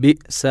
بئس